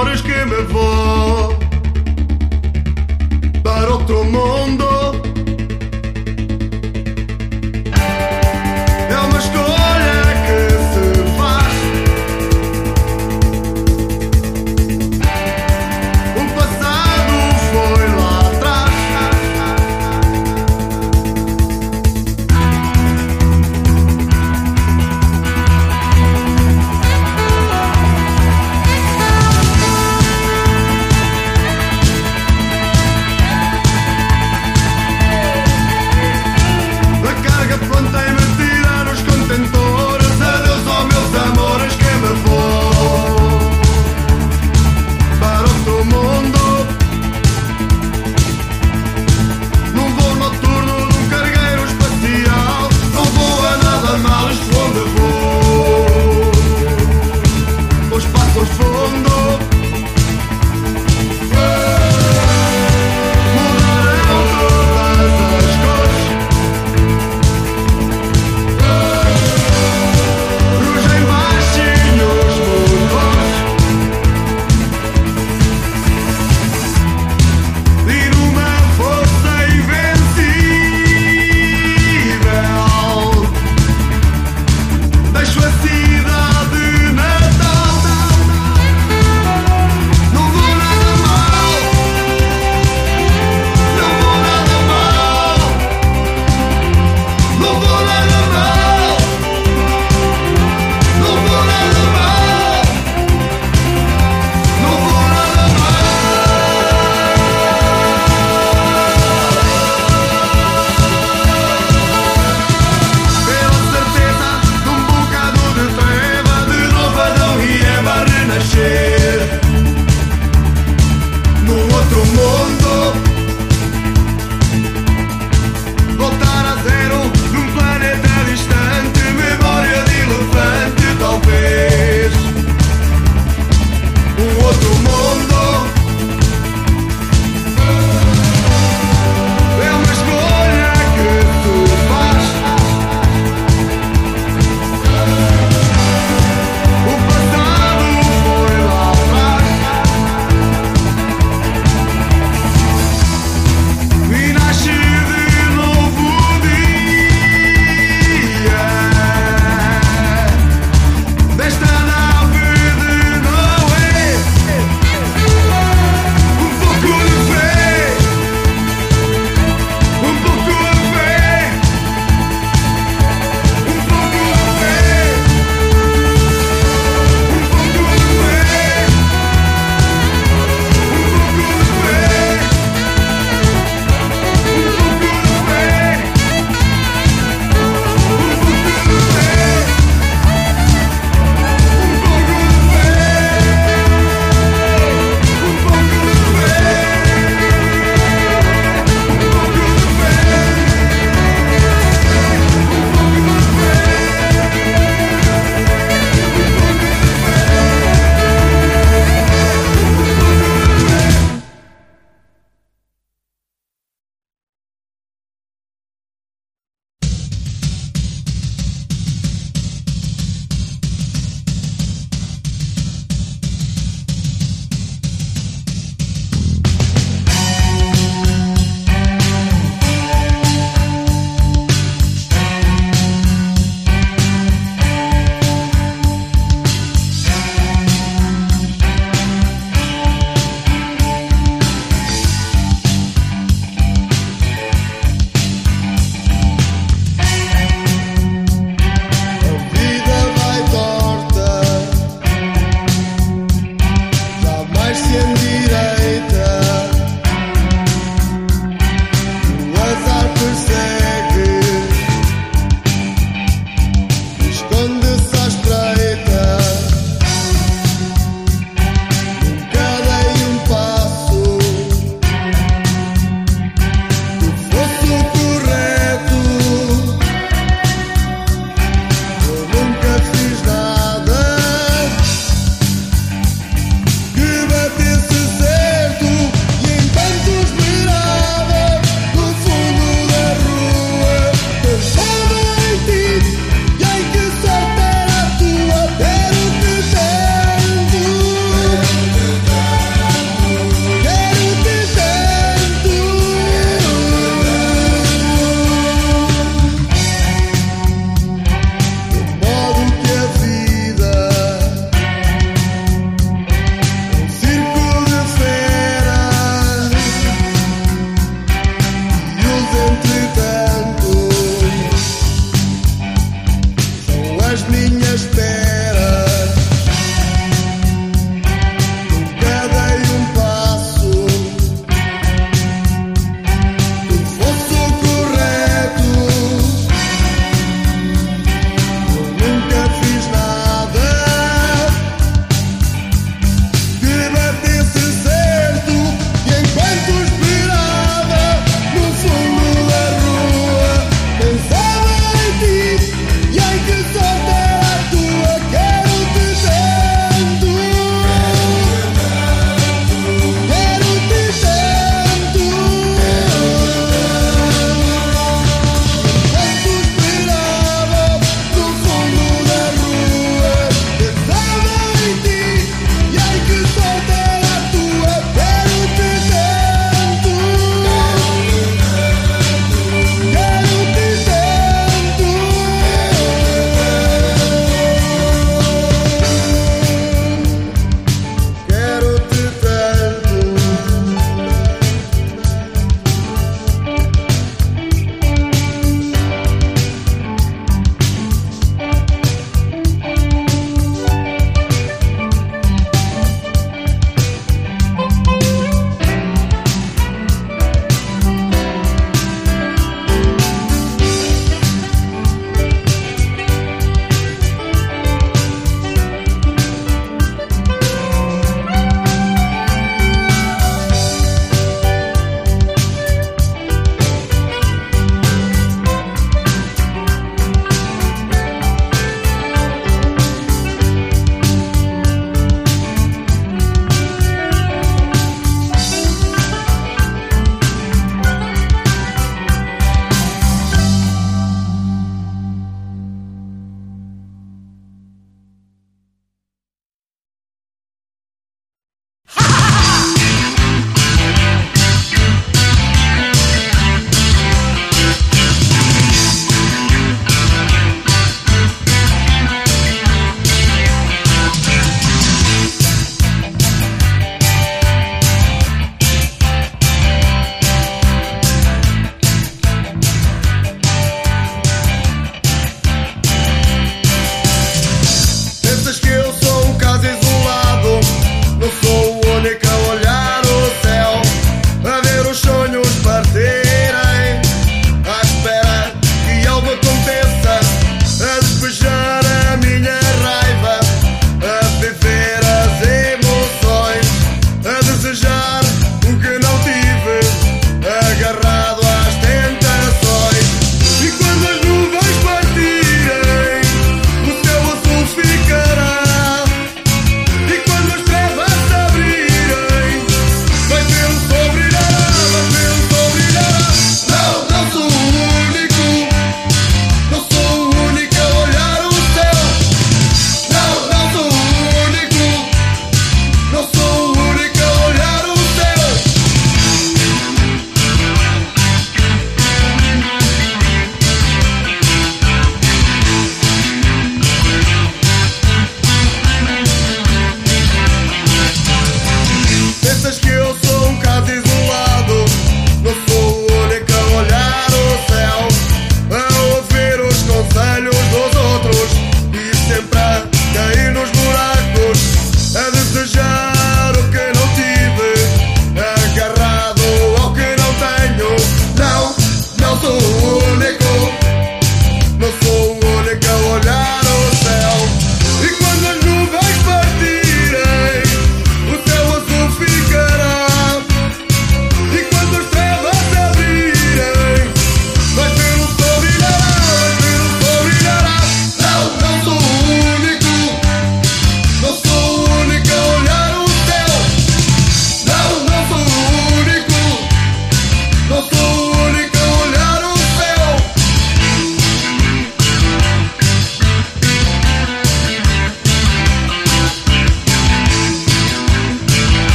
horas que me vou.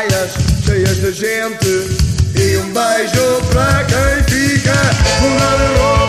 praias cheias de gente. E um beijo para quem fica morando.